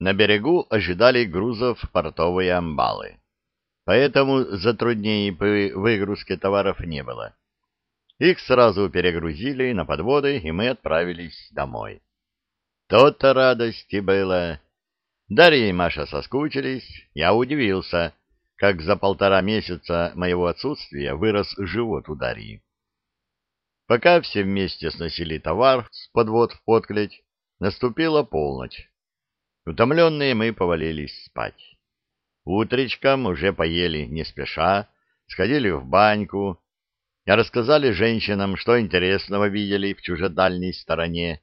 На берегу ожидали грузов портовые амбалы, поэтому затруднений при выгрузке товаров не было. Их сразу перегрузили на подводы, и мы отправились домой. То-то радости было. Дарья и Маша соскучились, я удивился, как за полтора месяца моего отсутствия вырос живот у Дарьи. Пока все вместе сносили товар с подвод в подклеть, наступила полночь. Утомленные мы повалились спать. Утречком уже поели не спеша, сходили в баньку, рассказали женщинам, что интересного видели в чужедальней стороне.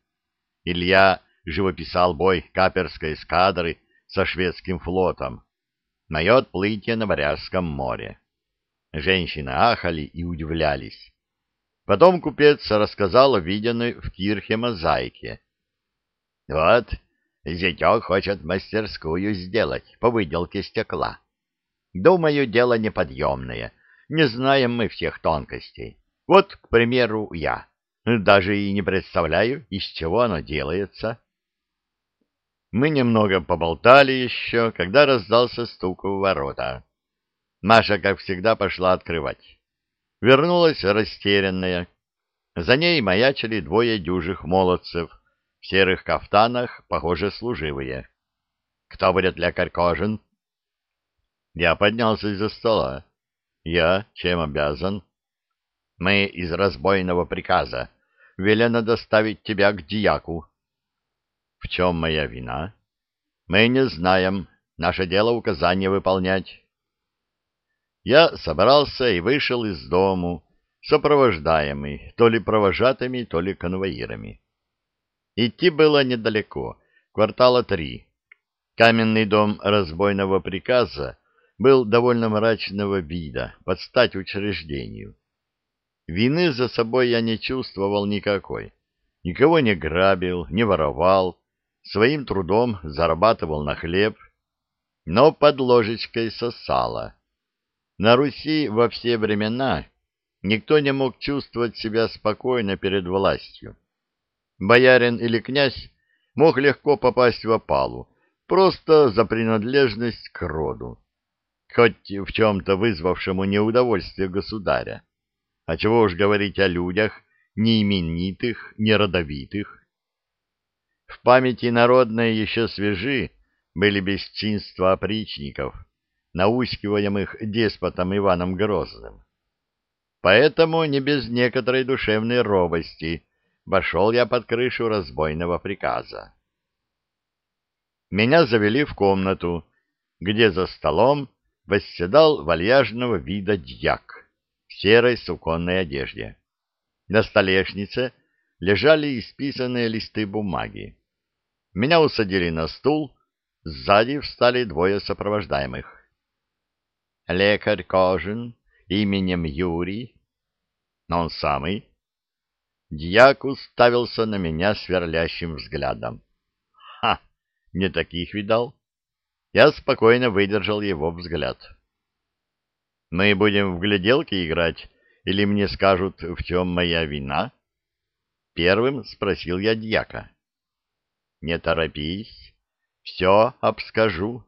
Илья живописал бой каперской эскадры со шведским флотом, мое отплытие на Варяжском море. Женщины ахали и удивлялись. Потом купец рассказал о виденной в Кирхе мозаике. Вот, Зятек хочет мастерскую сделать по выделке стекла. Думаю, дело неподъемное. Не знаем мы всех тонкостей. Вот, к примеру, я. Даже и не представляю, из чего оно делается. Мы немного поболтали еще, когда раздался стук в ворота. Маша, как всегда, пошла открывать. Вернулась растерянная. За ней маячили двое дюжих молодцев серых кафтанах, похоже, служивые. «Кто будет лекарь Кожин?» Я поднялся из-за стола. «Я чем обязан?» «Мы из разбойного приказа. Велено доставить тебя к дьяку». «В чем моя вина?» «Мы не знаем. Наше дело указания выполнять». Я собрался и вышел из дому, сопровождаемый то ли провожатыми, то ли конвоирами. Идти было недалеко, квартала три. Каменный дом разбойного приказа был довольно мрачного вида, под стать учреждению. Вины за собой я не чувствовал никакой. Никого не грабил, не воровал, своим трудом зарабатывал на хлеб, но под ложечкой сосало. На Руси во все времена никто не мог чувствовать себя спокойно перед властью. Боярин или князь мог легко попасть в опалу, просто за принадлежность к роду, хоть в чем-то вызвавшему неудовольствие государя. А чего уж говорить о людях, не именитых, не родовитых. В памяти народной еще свежи были бесчинства опричников, наускиваемых деспотом Иваном Грозным. Поэтому не без некоторой душевной робости вошел я под крышу разбойного приказа. Меня завели в комнату, где за столом восседал вальяжного вида дьяк в серой суконной одежде. На столешнице лежали исписанные листы бумаги. Меня усадили на стул, сзади встали двое сопровождаемых. Лекарь Кожин именем Юрий, он самый, Дьяк уставился на меня сверлящим взглядом. Ха! Не таких видал. Я спокойно выдержал его взгляд. Мы будем в гляделки играть, или мне скажут, в чем моя вина? Первым спросил я дьяка. Не торопись, все обскажу.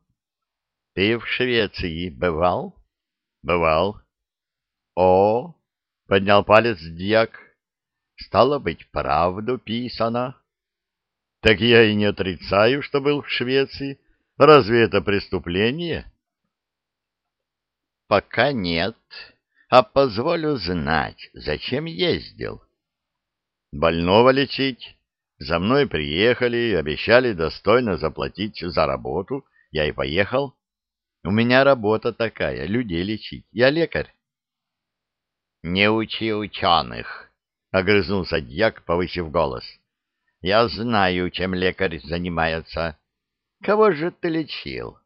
Ты в Швеции бывал? Бывал. О, поднял палец дьяк. Стало быть, правду писано. Так я и не отрицаю, что был в Швеции. Разве это преступление? Пока нет. А позволю знать, зачем ездил. Больного лечить. За мной приехали, обещали достойно заплатить за работу. Я и поехал. У меня работа такая, людей лечить. Я лекарь. Не учи ученых, — огрызнулся дьяк, повысив голос. — Я знаю, чем лекарь занимается. Кого же ты лечил?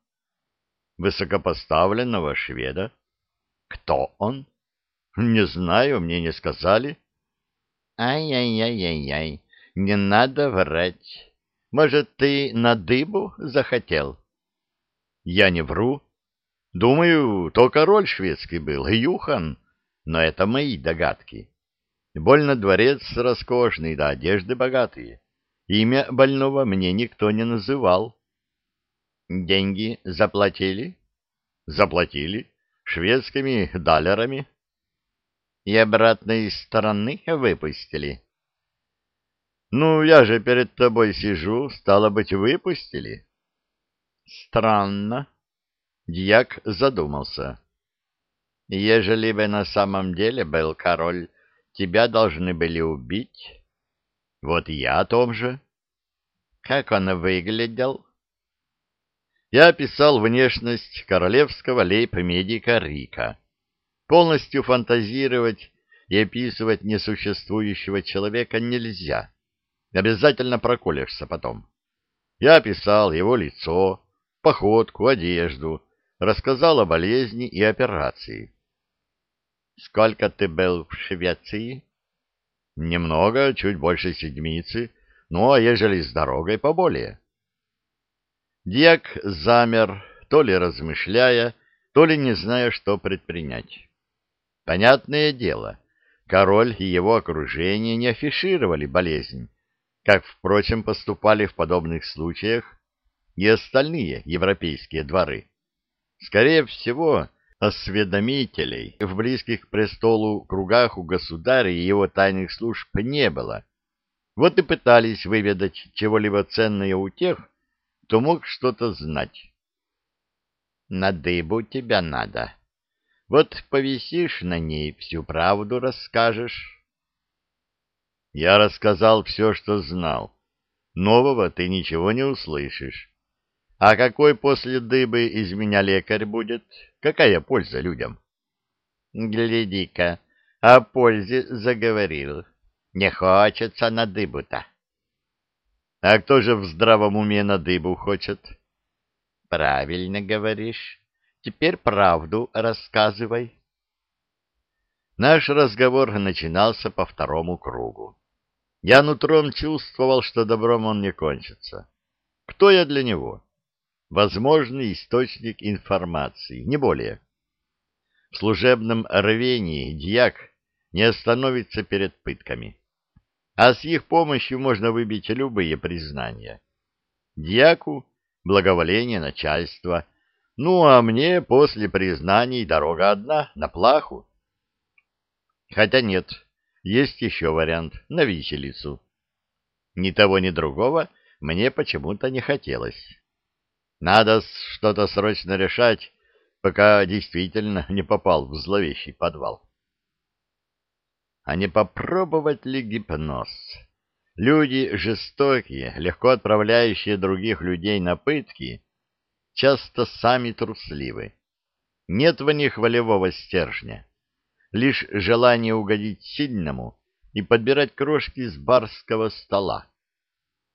— Высокопоставленного шведа. — Кто он? — Не знаю, мне не сказали. Ай — Ай-яй-яй-яй-яй, не надо врать. Может, ты на дыбу захотел? — Я не вру. Думаю, то король шведский был, Юхан, но это мои догадки. — Больно дворец роскошный, да одежды богатые. Имя больного мне никто не называл. Деньги заплатили? Заплатили. Шведскими далерами. И обратной стороны выпустили. Ну, я же перед тобой сижу, стало быть, выпустили. Странно. Дьяк задумался. Ежели бы на самом деле был король, тебя должны были убить. Вот я о том же. Как он выглядел? Я описал внешность королевского лейб-медика Рика. Полностью фантазировать и описывать несуществующего человека нельзя. Обязательно проколешься потом. Я описал его лицо, походку, одежду, рассказал о болезни и операции. «Сколько ты был в Швеции?» «Немного, чуть больше седмицы, ну, а ежели с дорогой поболее». Дьяк замер, то ли размышляя, то ли не зная, что предпринять. Понятное дело, король и его окружение не афишировали болезнь, как, впрочем, поступали в подобных случаях и остальные европейские дворы. Скорее всего, осведомителей в близких престолу кругах у государя и его тайных служб не было. Вот и пытались выведать чего-либо ценное у тех, кто мог что-то знать. На дыбу тебя надо. Вот повисишь на ней, всю правду расскажешь. Я рассказал все, что знал. Нового ты ничего не услышишь. А какой после дыбы из меня лекарь будет? Какая польза людям? Гляди-ка, о пользе заговорил. Не хочется на дыбу-то. А кто же в здравом уме на дыбу хочет? Правильно говоришь. Теперь правду рассказывай. Наш разговор начинался по второму кругу. Я нутром чувствовал, что добром он не кончится. Кто я для него? Возможный источник информации, не более. В служебном рвении дьяк не остановится перед пытками а с их помощью можно выбить любые признания. Дьяку — благоволение начальства, ну а мне после признаний дорога одна, на плаху. Хотя нет, есть еще вариант — на виселицу. Ни того, ни другого мне почему-то не хотелось. Надо что-то срочно решать, пока действительно не попал в зловещий подвал. А не попробовать ли гипноз? Люди жестокие, легко отправляющие других людей на пытки, часто сами трусливы. Нет в них волевого стержня, лишь желание угодить сильному и подбирать крошки с барского стола.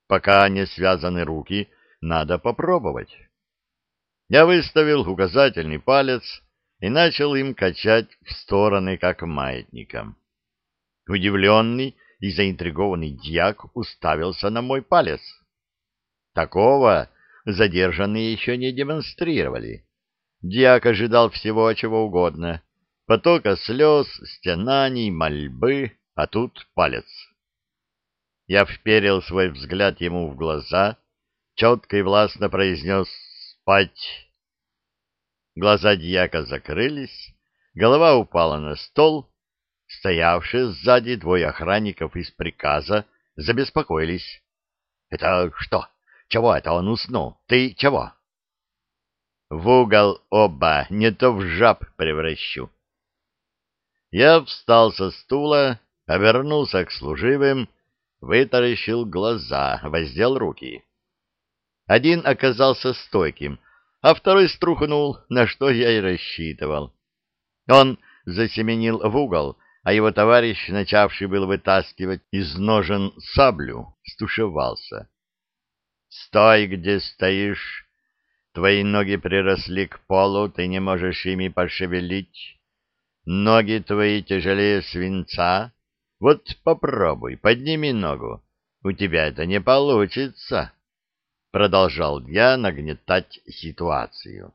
Пока не связаны руки, надо попробовать. Я выставил указательный палец и начал им качать в стороны, как маятником. Удивленный и заинтригованный дьяк уставился на мой палец. Такого задержанные еще не демонстрировали. Дьяк ожидал всего, чего угодно. Потока слез, стенаний, мольбы, а тут палец. Я вперил свой взгляд ему в глаза, четко и властно произнес «Спать!». Глаза дьяка закрылись, голова упала на стол, Стоявшие сзади двое охранников из приказа забеспокоились. — Это что? Чего это он уснул? Ты чего? — В угол оба, не то в жаб превращу. Я встал со стула, обернулся к служивым, вытаращил глаза, воздел руки. Один оказался стойким, а второй струхнул, на что я и рассчитывал. Он засеменил в угол, а его товарищ, начавший был вытаскивать из ножен саблю, стушевался. — Стой, где стоишь! Твои ноги приросли к полу, ты не можешь ими пошевелить. Ноги твои тяжелее свинца. Вот попробуй, подними ногу. У тебя это не получится. Продолжал я нагнетать ситуацию.